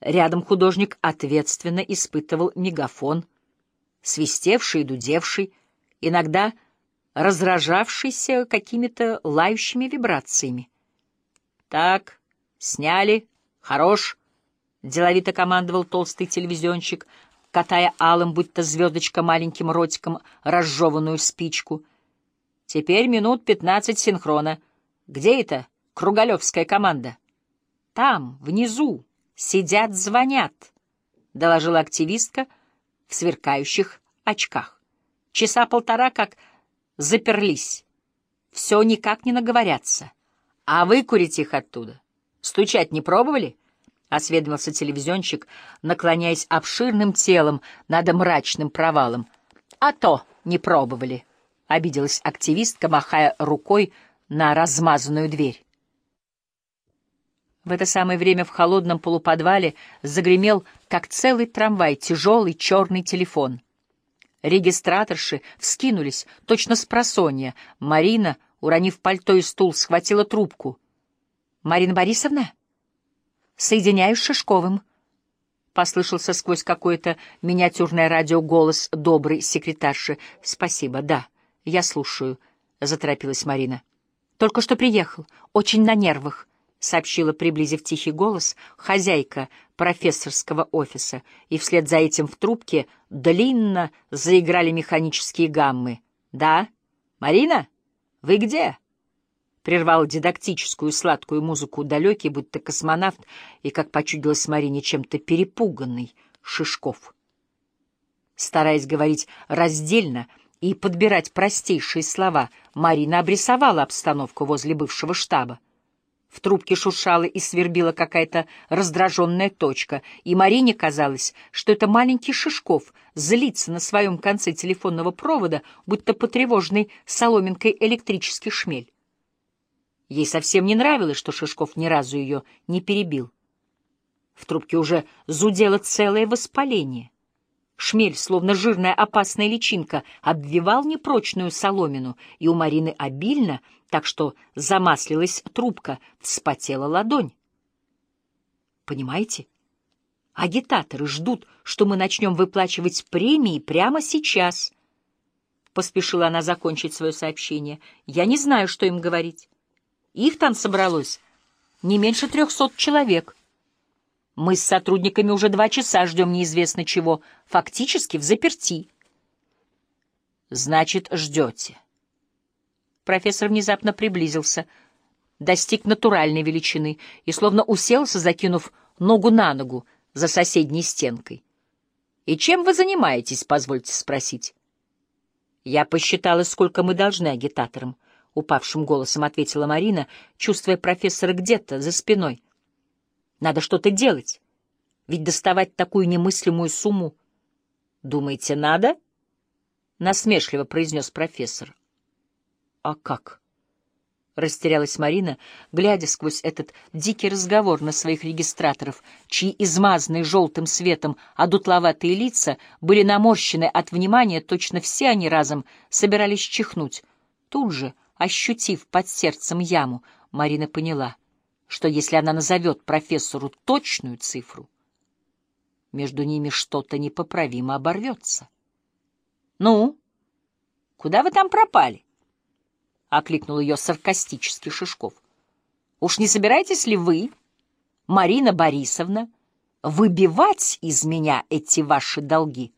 Рядом художник ответственно испытывал мегафон, свистевший и дудевший, иногда разражавшийся какими-то лающими вибрациями. «Так, сняли, хорош», — деловито командовал толстый телевизионщик, катая алым, будто звездочка маленьким ротиком, разжеванную спичку. «Теперь минут пятнадцать синхрона. Где это кругалевская команда?» «Там, внизу», сидят, звонят», — доложила активистка в сверкающих очках. «Часа полтора как заперлись. Все никак не наговорятся. А выкурить их оттуда? Стучать не пробовали?» — осведомился телевизионщик, наклоняясь обширным телом над мрачным провалом. «А то не пробовали», — обиделась активистка, махая рукой на размазанную дверь. В это самое время в холодном полуподвале загремел, как целый трамвай, тяжелый черный телефон. Регистраторши вскинулись, точно с просонья. Марина, уронив пальто и стул, схватила трубку. — Марина Борисовна? — Соединяю с Шишковым. Послышался сквозь какое-то миниатюрное радио голос доброй секретарши. — Спасибо, да, я слушаю, — заторопилась Марина. — Только что приехал, очень на нервах. — сообщила, приблизив тихий голос, хозяйка профессорского офиса, и вслед за этим в трубке длинно заиграли механические гаммы. «Да? Марина? Вы где?» Прервал дидактическую сладкую музыку далекий, будто космонавт, и, как почудилось Марине, чем-то перепуганный Шишков. Стараясь говорить раздельно и подбирать простейшие слова, Марина обрисовала обстановку возле бывшего штаба. В трубке шуршала и свербила какая-то раздраженная точка, и Марине казалось, что это маленький Шишков злится на своем конце телефонного провода, будто потревоженный соломинкой электрический шмель. Ей совсем не нравилось, что Шишков ни разу ее не перебил. В трубке уже зудело целое воспаление — Шмель, словно жирная опасная личинка, обвивал непрочную соломину, и у Марины обильно, так что замаслилась трубка, вспотела ладонь. Понимаете? Агитаторы ждут, что мы начнем выплачивать премии прямо сейчас. Поспешила она закончить свое сообщение. Я не знаю, что им говорить. Их там собралось не меньше трехсот человек. Мы с сотрудниками уже два часа ждем неизвестно чего, фактически в заперти. Значит, ждете. Профессор внезапно приблизился, достиг натуральной величины и словно уселся, закинув ногу на ногу за соседней стенкой. «И чем вы занимаетесь, позвольте спросить?» «Я посчитала, сколько мы должны агитаторам», — упавшим голосом ответила Марина, чувствуя профессора где-то за спиной. Надо что-то делать. Ведь доставать такую немыслимую сумму... Думаете, надо? Насмешливо произнес профессор. А как? Растерялась Марина, глядя сквозь этот дикий разговор на своих регистраторов, чьи измазанные желтым светом одутловатые лица были наморщены от внимания, точно все они разом собирались чихнуть. Тут же, ощутив под сердцем яму, Марина поняла — что если она назовет профессору точную цифру, между ними что-то непоправимо оборвется. — Ну, куда вы там пропали? — окликнул ее саркастический Шишков. — Уж не собираетесь ли вы, Марина Борисовна, выбивать из меня эти ваши долги? —